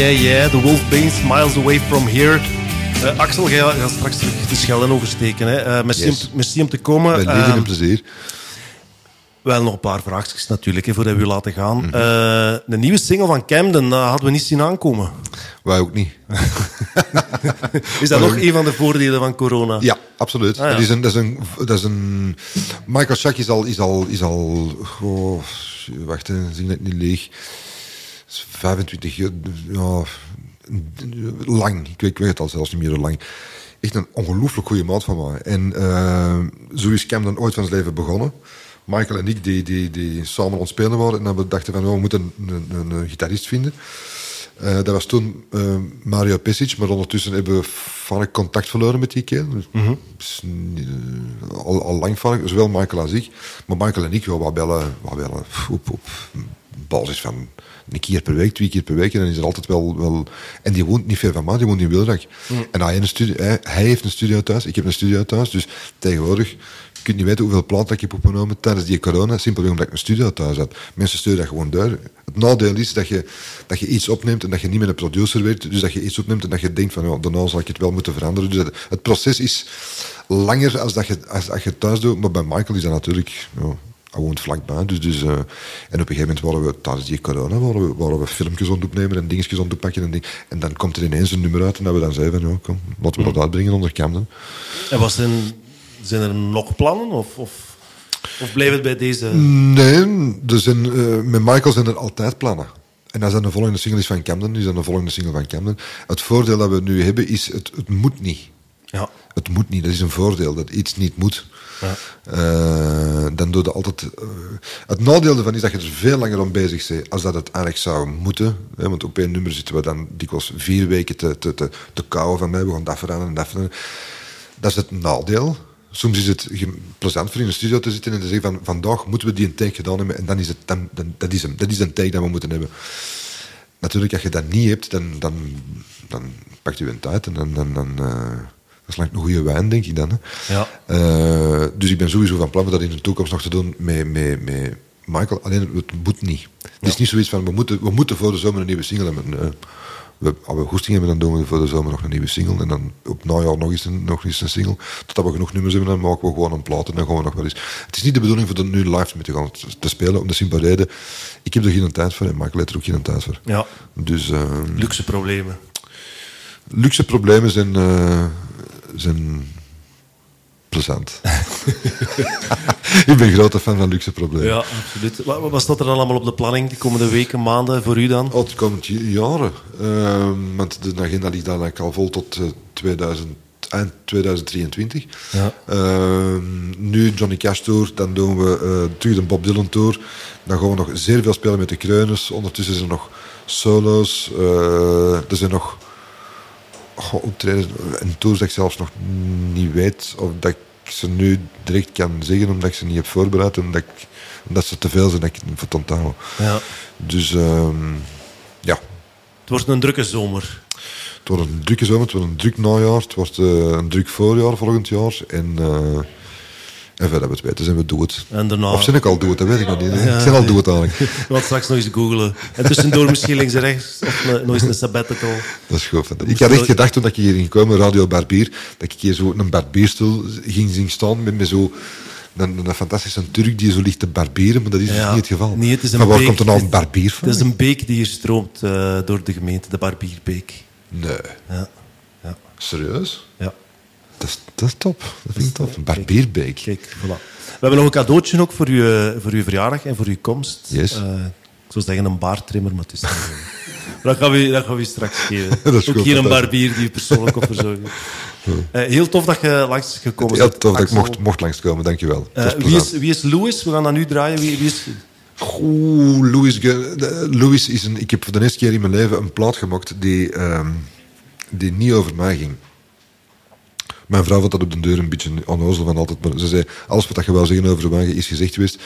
Yeah, yeah, yeah. The Wolfbanes, miles away from here. Eh, Axel, jij gaat straks terug de Schellen oversteken. Hè. Eh, merci, Yes. om, merci om te komen. Met liefde Eh, en plezier. wel nog een paar vraagjes natuurlijk, hè, voordat we u laten gaan. Mhm. Eh, de nieuwe single van Camden, hadden we niet zien aankomen. Wij ook niet. Is dat nog een van de voordelen van corona? Ja, absoluut. Ah, ja. Dat, is een, dat, is een, dat is een... Michael Schack is al... Is al, is al oh, wacht, zie ik het niet leeg. Is 25 jaar... Ja, lang. Ik weet, ik weet het al zelfs niet meer hoe lang. Echt een ongelooflijk goede maat van mij. En eh, zo is Cam dan ooit van zijn leven begonnen. Michael en ik, die, die, die samen aan het spelen waren. En dan we dachten van, oh, we moeten een, een, een, een gitarist vinden. Eh, dat was toen eh, Mario Pesic, maar ondertussen hebben we vaak contact verloren met die kerel. Niet, eh, al, al lang vaak, zowel Michael als ik. Maar Michael en ik, wat bellen, wat bellen op, op basis van een keer per week, twee keer per week. En dan is er altijd wel... wel en die woont niet ver van mij, die woont in Wilrijk. En hij, heeft een studio, hij, hij heeft een studio thuis, ik heb een studio thuis. Dus tegenwoordig, je kunt niet weten hoeveel plaat ik heb opgenomen tijdens die corona. Simpelweg omdat ik een studio thuis had. Mensen sturen dat gewoon door. Het nadeel is dat je, dat je iets opneemt en dat je niet met een producer werkt. Dus dat je iets opneemt en dat je denkt van, ja, daarna zal ik het wel moeten veranderen. Dus dat- het proces is langer als dat je, als, als je thuis doet. Maar bij Michael is dat natuurlijk... hij woont vlakbij. Dus, dus, eh, en op een gegeven moment waren we tijdens die corona waren we, waren we filmpjes aan het opnemen en dingetjes aan het oppakken. En, ding. en dan komt er ineens een nummer uit en dat we dan zeiden van, ja, kom, laten we dat uitbrengen onder Camden. En was er, zijn er nog plannen? Of, of, of bleef het bij deze... Nee, zijn, eh, met Michael zijn er altijd plannen. En als dat de volgende single is van Camden, is dat de volgende single van Camden. Het voordeel dat we nu hebben is, het, het moet niet. Ja. Het moet niet, dat is een voordeel, dat iets niet moet. Eh, dan doe je altijd... eh, het nadeel ervan is dat je er veel langer om bezig bent als dat het eigenlijk zou moeten. Hè, want op één nummer zitten we dan dikwijls vier weken te, te, te, te kauwen van mij. We gaan dat veranderen en dat. Dat is het nadeel. Soms is het plezant voor in de studio te zitten en te zeggen van vandaag moeten we die een take gedaan hebben en dan is het, dan, dat, is hem, dat is een take dat we moeten hebben. Natuurlijk, als je dat niet hebt, dan, dan, dan pakt je een tijd en dan, dan, eh, is like een goede wijn, denk ik dan. Hè. Ja. Eh, dus ik ben sowieso van plan om dat in de toekomst nog te doen met, met, met Michael. Alleen het moet niet. Het is niet zoiets van we moeten, we moeten voor de zomer een nieuwe single hebben. Nee. We, als we goesting hebben, dan doen we voor de zomer nog een nieuwe single. En dan op najaar nog eens een, nog eens een single. Totdat we genoeg nummers hebben, dan maken we gewoon een plaat. En dan gaan we nog wel eens. Het is niet de bedoeling voor dat nu live mee te gaan te, spelen. Om de simpele reden. Ik heb er geen tijd voor en Michael heeft er ook geen tijd voor. ja, Dus eh, luxe problemen. luxe problemen zijn, eh, zijn plezant. ik ben grote fan van luxe problemen. Ja, absoluut. Wat, wat staat er dan allemaal op de planning de komende weken, maanden voor u dan? Oh, het komend jaren. Ehm, want de agenda ligt dan eigenlijk al vol tot eh, 2000, eind 2023. Ja. Ehm, nu Johnny Cash Tour, dan doen we eh terug de Bob Dylan Tour. Dan gaan we nog zeer veel spelen met de Kreuners. Ondertussen zijn er nog solo's. Eh, er zijn nog optredens en tours dat ik zelfs nog niet weet of dat ik ze nu direct kan zeggen, omdat ik ze niet heb voorbereid. Omdat, ik, omdat ze te veel zijn dat ik het voor onthouden. Ja. Dus ehm, wordt een drukke zomer. Het wordt een drukke zomer, het wordt een druk najaar, het wordt eh, een druk voorjaar volgend jaar. En, eh en verder hebben we het weten, zijn we dood. En daarna... Of zijn ik al dood, dat weet ik nog niet. Ja, ik ben al dood eigenlijk. We gaan straks nog eens googlen. En tussendoor misschien links en rechts. Of nog eens een sabbatical. Dat is goed. Ik had echt gedacht toen dat ik hier ging komen, Radio Barbier, dat ik hier zo een barbierstoel ging zien staan met, met zo een, een fantastische Turk die zo ligt te barbieren, maar dat is dus niet het geval. Nee, het is een maar waar beek. komt er nou een barbier van? Het is een beek die hier stroomt eh, door de gemeente, de Barbierbeek. Nee. Ja. Ja. Serieus? Dat is, dat is top. Dat vind ik top. Een barbierbeek. Kijk, voilà. We hebben nog een cadeautje ook voor uw, eh, voor uw verjaardag en voor uw komst. Yes. Eh, ik zou zeggen een baardtrimmer, maar het is dat gaan we, dat gaan we straks geven. Dat is ook goed, hier een barbier die u persoonlijk op verzorgen. Eh, heel tof dat je langs gekomen Heel bent. tof dat ik mocht, mocht langskomen, dankjewel. Is wie, is, wie is Louis? We gaan dat nu draaien. Wie, wie is... Oeh, Louis, Louis is een... Ik heb voor de eerste keer in mijn leven een plaat gemaakt die, ehm, die niet over mij ging. Mijn vrouw vond dat op de deur een beetje onnozel van altijd. Maar ze zei, alles wat je wou zeggen over mij is gezegd geweest.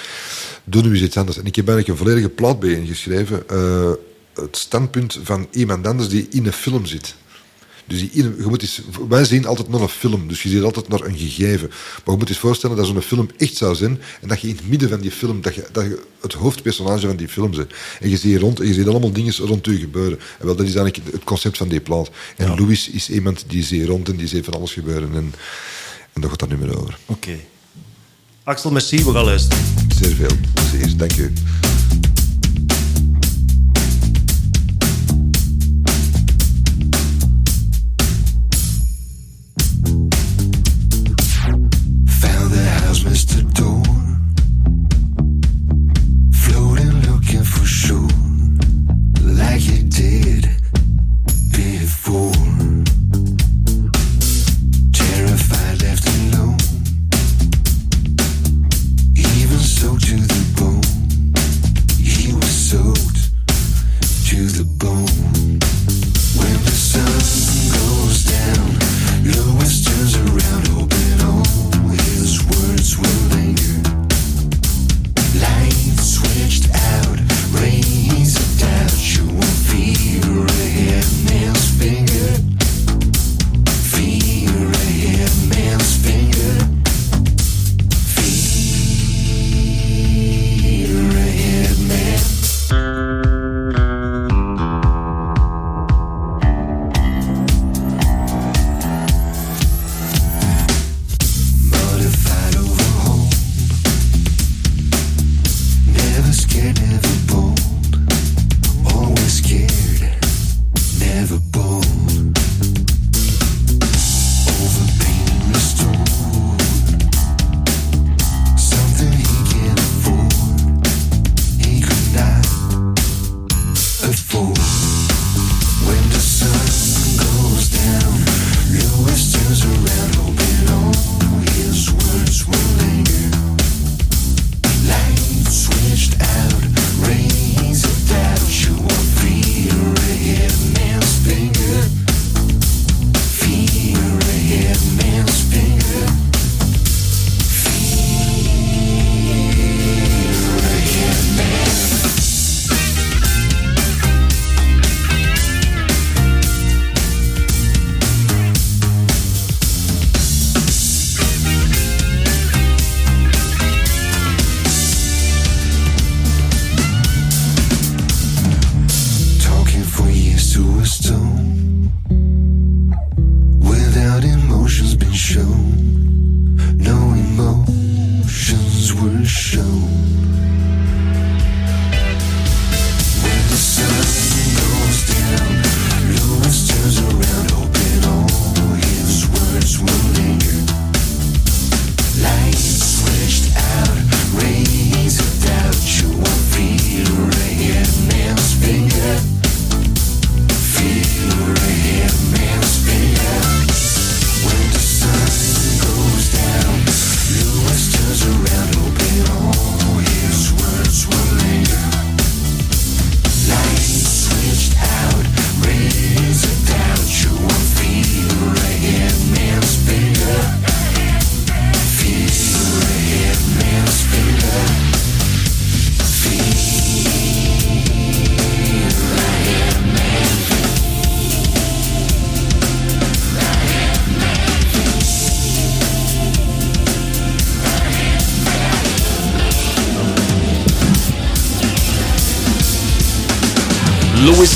Doe nu eens iets anders. En ik heb eigenlijk een volledige plaat bij geschreven. eh, het standpunt van iemand anders die in een film zit. Dus in, je moet eens, wij zien altijd naar een film, dus je ziet altijd naar een gegeven. Maar je moet je voorstellen dat zo'n film echt zou zijn en dat je in het midden van die film, dat je, dat je het hoofdpersonage van die film bent. En je ziet, rond, en je ziet allemaal dingen rond je gebeuren. En wel, dat is eigenlijk het concept van die plaat. En Louis is iemand die ziet rond en die ziet van alles gebeuren. En, en daar gaat dat niet meer over. Oké. Axel, merci. We gaan luisteren. Zeer veel. Zeer, dank u.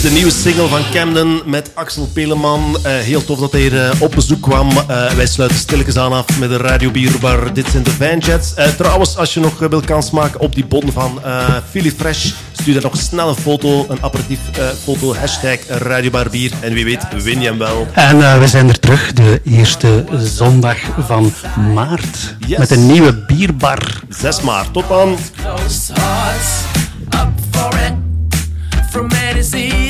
De nieuwe single van Camden met Axel Peleman. Eh, heel tof dat hij hier eh, op bezoek kwam. Eh, wij sluiten stilletjes aan af met de Radio Bierbar. Dit zijn de Vanjets. Eh trouwens, als je nog wil kans maken op die bon van eh Philly Fresh, stuur daar nog snel een foto, een aperitief eh, foto, hashtag Radiobarbier. En wie weet, win je hem wel. En eh, we zijn er terug, de eerste zondag van maart. Yes. Met een nieuwe bierbar. 6 maart, tot dan. close hearts up for it. From A